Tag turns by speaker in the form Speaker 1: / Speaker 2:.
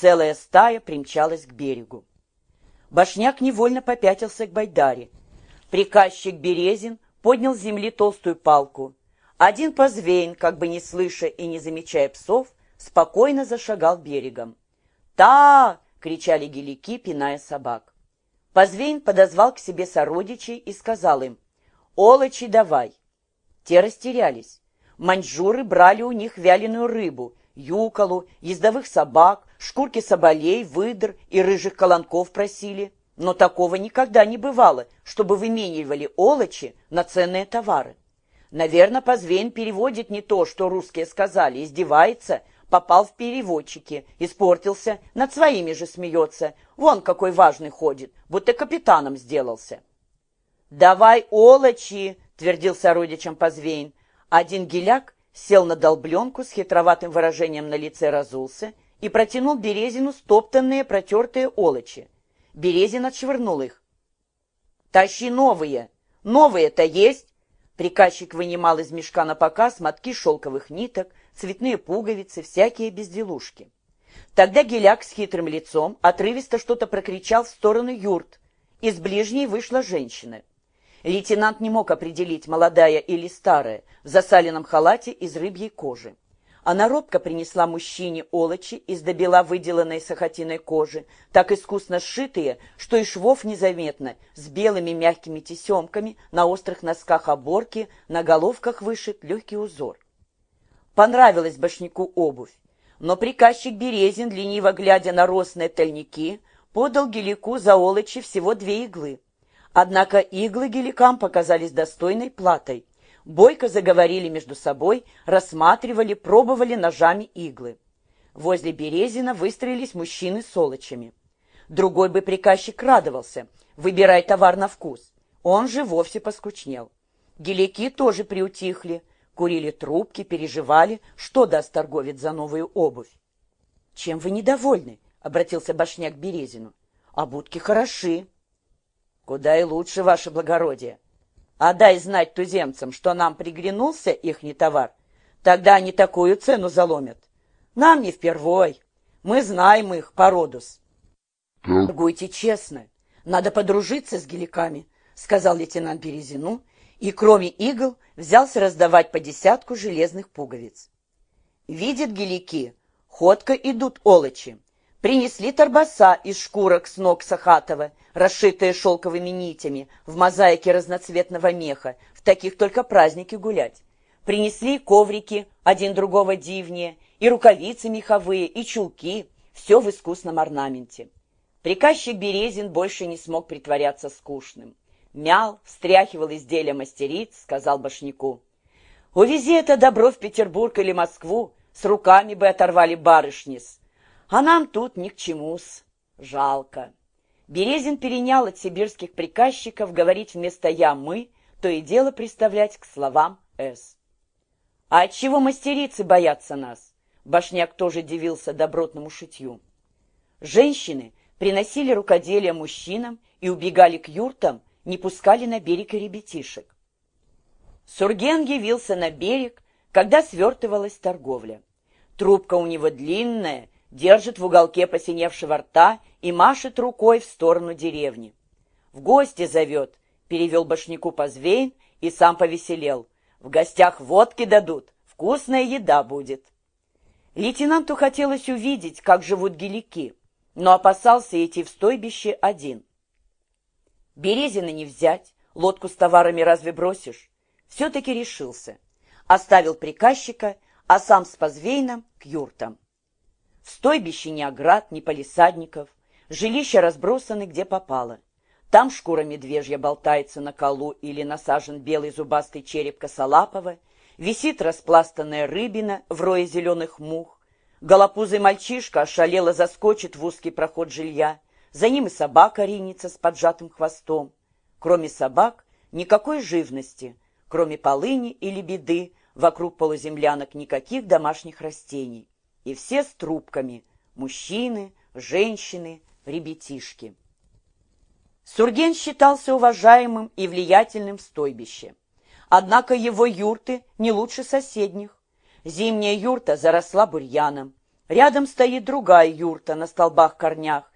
Speaker 1: целая стая примчалась к берегу. Башняк невольно попятился к Байдаре. Приказчик Березин поднял с земли толстую палку. Один позвейн, как бы не слыша и не замечая псов, спокойно зашагал берегом. «Та!» — кричали гелики, пиная собак. Позвейн подозвал к себе сородичей и сказал им, «Олочи давай!» Те растерялись. Маньчжуры брали у них вяленую рыбу, юколу, ездовых собак, шкурки соболей, выдр и рыжих колонков просили. Но такого никогда не бывало, чтобы выменивали олочи на ценные товары. Наверное, Позвейн переводит не то, что русские сказали, издевается, попал в переводчики, испортился, над своими же смеется. Вон какой важный ходит, будто капитаном сделался. «Давай олочи!» — твердил сородичем Позвейн. Один геляк сел на долбленку с хитроватым выражением на лице разулся и протянул Березину стоптанные протертые олочи. Березин отшвырнул их. «Тащи новые! Новые-то есть!» Приказчик вынимал из мешка на показ мотки шелковых ниток, цветные пуговицы, всякие безделушки. Тогда Геляк с хитрым лицом отрывисто что-то прокричал в сторону юрт. Из ближней вышла женщина. Лейтенант не мог определить, молодая или старая, в засаленном халате из рыбьей кожи. Она робко принесла мужчине олочи из добела выделанной сахатиной кожи, так искусно сшитые, что и швов незаметно, с белыми мягкими тесемками, на острых носках оборки, на головках вышит легкий узор. Понравилась башняку обувь, но приказчик Березин, лениво глядя на росные тальники, подал гелику за олочи всего две иглы. Однако иглы геликам показались достойной платой. Бойко заговорили между собой, рассматривали, пробовали ножами иглы. Возле Березина выстроились мужчины с. Другой бы приказчик радовался, выбирай товар на вкус. Он же вовсе поскучнел. Гелики тоже приутихли, курили трубки, переживали, что даст торговец за новую обувь. — Чем вы недовольны? — обратился Башняк к Березину. — Обутки хороши. — Куда и лучше, ваше благородие. А дай знать туземцам, что нам приглянулся ихний товар, тогда они такую цену заломят. Нам не впервой. Мы знаем их, породус. — Торгуйте честно. Надо подружиться с геликами, — сказал лейтенант Березину, и, кроме игл, взялся раздавать по десятку железных пуговиц. Видят гелики, ходко идут олочи. Принесли торбоса из шкурок с ног Сахатова, расшитые шелковыми нитями, в мозаике разноцветного меха, в таких только праздники гулять. Принесли коврики, один другого дивнее, и рукавицы меховые, и чулки, все в искусном орнаменте. Приказчик Березин больше не смог притворяться скучным. Мял, встряхивал изделия мастериц, сказал башняку. «Увези это добро в Петербург или Москву, с руками бы оторвали барышнис. А нам тут ни к чему-с. Жалко». Березин перенял от сибирских приказчиков говорить вместо «я» «мы», то и дело представлять к словам «с». «А отчего мастерицы боятся нас?» Башняк тоже дивился добротному шитью. Женщины приносили рукоделие мужчинам и убегали к юртам, не пускали на берег и ребятишек. Сурген явился на берег, когда свертывалась торговля. Трубка у него длинная, держит в уголке посиневшего рта и машет рукой в сторону деревни. «В гости зовет», — перевел башняку Позвейн и сам повеселел. «В гостях водки дадут, вкусная еда будет». Лейтенанту хотелось увидеть, как живут гелики, но опасался идти в стойбище один. Березина не взять, лодку с товарами разве бросишь? Все-таки решился. Оставил приказчика, а сам с Позвейном к юртам. Стойбище ни оград, ни полисадников. Жилища разбросаны где попало. Там шкура медвежья болтается на колу или насажен белый зубастый череп косолапого, висит распластанная рыбина в рое зеленых мух. Голопузый мальчишка ошалело заскочит в узкий проход жилья. За ним и собака ринется с поджатым хвостом. Кроме собак, никакой живности, кроме полыни или беды, вокруг полуземлянок никаких домашних растений и все с трубками – мужчины, женщины, ребятишки. Сурген считался уважаемым и влиятельным в стойбище. Однако его юрты не лучше соседних. Зимняя юрта заросла бурьяном. Рядом стоит другая юрта на столбах-корнях,